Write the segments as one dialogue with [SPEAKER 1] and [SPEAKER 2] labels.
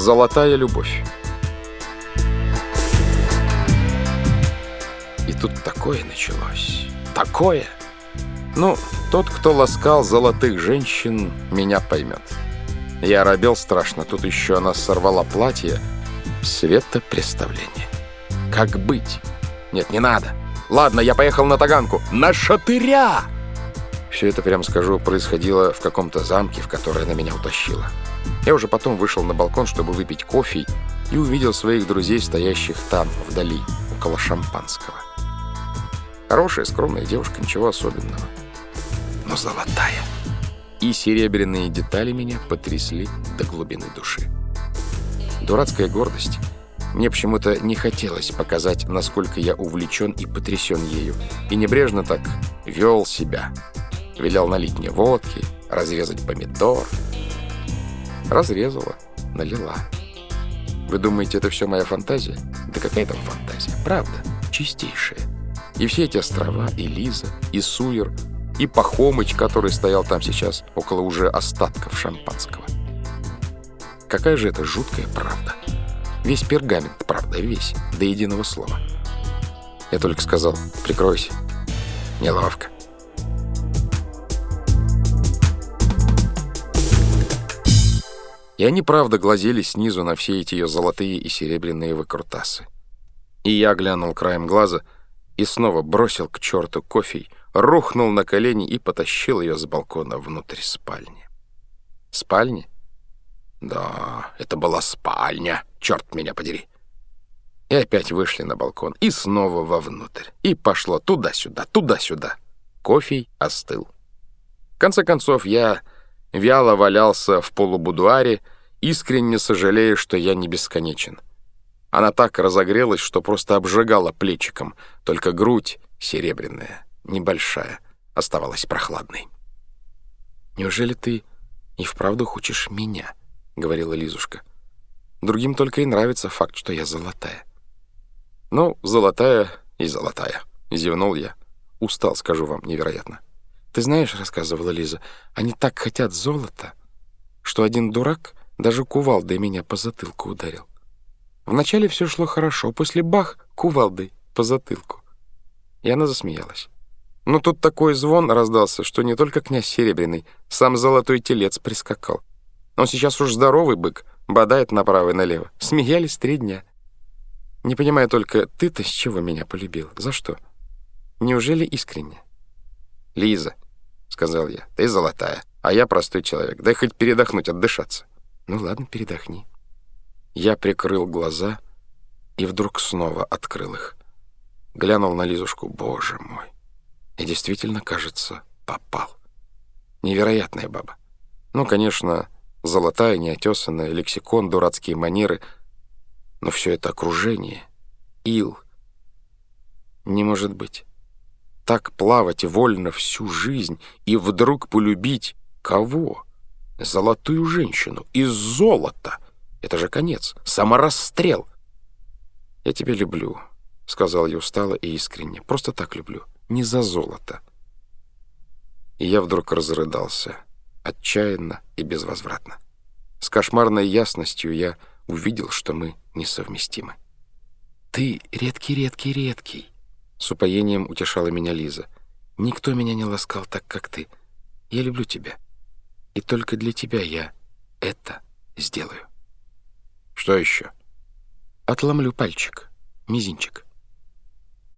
[SPEAKER 1] Золотая любовь. И тут такое началось. Такое! Ну, тот, кто ласкал золотых женщин, меня поймет. Я робел страшно, тут еще она сорвала платье. Светопреставление. Как быть? Нет, не надо. Ладно, я поехал на Таганку. На шатыря! Все это, прям скажу, происходило в каком-то замке, в который она меня утащила. Я уже потом вышел на балкон, чтобы выпить кофе, и увидел своих друзей, стоящих там, вдали, около шампанского. Хорошая, скромная девушка, ничего особенного. Но золотая. И серебряные детали меня потрясли до глубины души. Дурацкая гордость. Мне почему-то не хотелось показать, насколько я увлечен и потрясен ею. И небрежно так вел себя. Велел налить мне водки, разрезать помидор, Разрезала, налила. Вы думаете, это все моя фантазия? Да какая там фантазия? Правда, чистейшая. И все эти острова, и Лиза, и Суер, и Пахомыч, который стоял там сейчас, около уже остатков шампанского. Какая же это жуткая правда. Весь пергамент, правда, весь, до единого слова. Я только сказал, прикройся. Неловко. И они, правда, глазели снизу на все эти ее золотые и серебряные выкрутасы. И я глянул краем глаза и снова бросил к черту кофе, рухнул на колени и потащил ее с балкона внутрь спальни. Спальни? Да, это была спальня, черт меня подери. И опять вышли на балкон, и снова вовнутрь. И пошло туда-сюда, туда-сюда. Кофе остыл. В конце концов, я вяло валялся в полубудуаре, искренне сожалея, что я не бесконечен. Она так разогрелась, что просто обжигала плечиком, только грудь серебряная, небольшая, оставалась прохладной. «Неужели ты и вправду хочешь меня?» — говорила Лизушка. «Другим только и нравится факт, что я золотая». «Ну, золотая и золотая», — зевнул я. Устал, скажу вам, невероятно. «Ты знаешь, — рассказывала Лиза, — они так хотят золота, что один дурак даже кувалдой меня по затылку ударил. Вначале все шло хорошо, после бах — кувалдой по затылку. И она засмеялась. Но тут такой звон раздался, что не только князь Серебряный, сам золотой телец прискакал. Он сейчас уж здоровый бык, бодает направо и налево. Смеялись три дня. Не понимаю только, ты-то с чего меня полюбил? За что? Неужели искренне? Лиза, — сказал я. «Ты золотая, а я простой человек. Дай хоть передохнуть, отдышаться». «Ну ладно, передохни». Я прикрыл глаза и вдруг снова открыл их. Глянул на Лизушку. «Боже мой!» И действительно, кажется, попал. Невероятная баба. Ну, конечно, золотая, неотесанная, лексикон, дурацкие манеры. Но все это окружение, ил. Не может быть так плавать вольно всю жизнь и вдруг полюбить кого? Золотую женщину из золота. Это же конец, саморасстрел. «Я тебя люблю», — сказал я устало и искренне. «Просто так люблю, не за золото». И я вдруг разрыдался, отчаянно и безвозвратно. С кошмарной ясностью я увидел, что мы несовместимы. «Ты редкий-редкий-редкий», с упоением утешала меня Лиза. «Никто меня не ласкал так, как ты. Я люблю тебя. И только для тебя я это сделаю». «Что еще?» «Отломлю пальчик, мизинчик».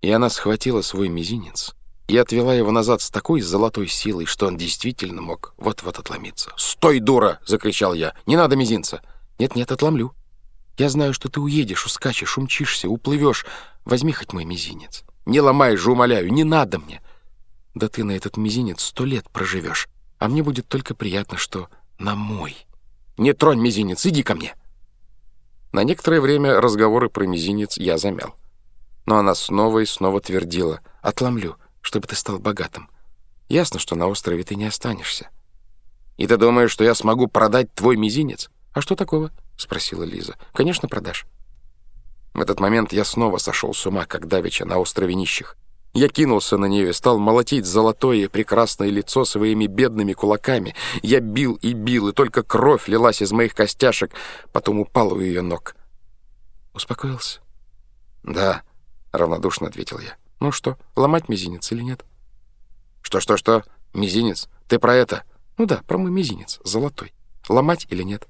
[SPEAKER 1] И она схватила свой мизинец и отвела его назад с такой золотой силой, что он действительно мог вот-вот отломиться. «Стой, дура!» — закричал я. «Не надо мизинца!» «Нет-нет, отломлю. Я знаю, что ты уедешь, ускачешь, умчишься, уплывешь. Возьми хоть мой мизинец». Не ломай же, умоляю, не надо мне. Да ты на этот мизинец сто лет проживешь, а мне будет только приятно, что на мой. Не тронь мизинец, иди ко мне. На некоторое время разговоры про мизинец я замял. Но она снова и снова твердила, отломлю, чтобы ты стал богатым. Ясно, что на острове ты не останешься. И ты думаешь, что я смогу продать твой мизинец? А что такого? — спросила Лиза. «Конечно, продашь. В этот момент я снова сошел с ума, как давеча на острове нищих. Я кинулся на нее и стал молотить золотое прекрасное лицо своими бедными кулаками. Я бил и бил, и только кровь лилась из моих костяшек, потом упал у ее ног. Успокоился? «Да», — равнодушно ответил я. «Ну что, ломать мизинец или нет?» «Что-что-что? Мизинец? Ты про это?» «Ну да, про мой мизинец, золотой. Ломать или нет?»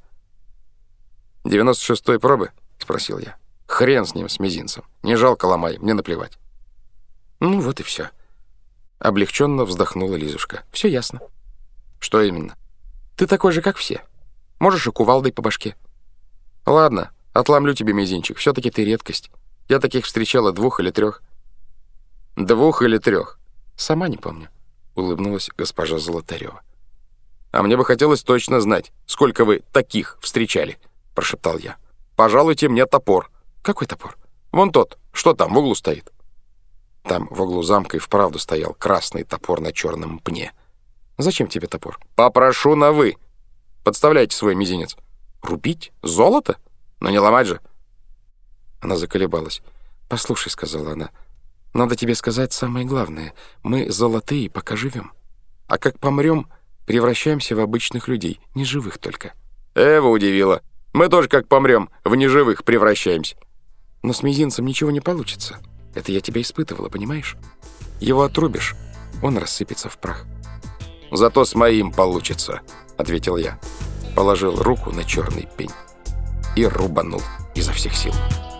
[SPEAKER 1] «Девяносто шестой пробы?» — спросил я. «Хрен с ним, с мизинцем. Не жалко ломай, мне наплевать». Ну вот и все. Облегченно вздохнула Лизушка. Все ясно. Что именно? Ты такой же, как все. Можешь и кувалдой по башке. Ладно, отломлю тебе мизинчик. Все-таки ты редкость. Я таких встречала двух или трех. Двух или трех? Сама не помню. Улыбнулась госпожа Золотарева. А мне бы хотелось точно знать, сколько вы таких встречали, прошептал я. Пожалуйте мне топор. Какой топор? Вон тот, что там в углу стоит. Там в углу замка и вправду стоял красный топор на черном пне. «Зачем тебе топор?» «Попрошу на «вы». Подставляйте свой мизинец». «Рубить? Золото? Но не ломать же». Она заколебалась. «Послушай», — сказала она, — «надо тебе сказать самое главное. Мы золотые, пока живем. А как помрем, превращаемся в обычных людей, неживых только». Эва удивила. «Мы тоже как помрем, в неживых превращаемся». «Но с мизинцем ничего не получится». Это я тебя испытывала, понимаешь? Его отрубишь, он рассыпется в прах. «Зато с моим получится», — ответил я. Положил руку на черный пень и рубанул изо всех сил. You.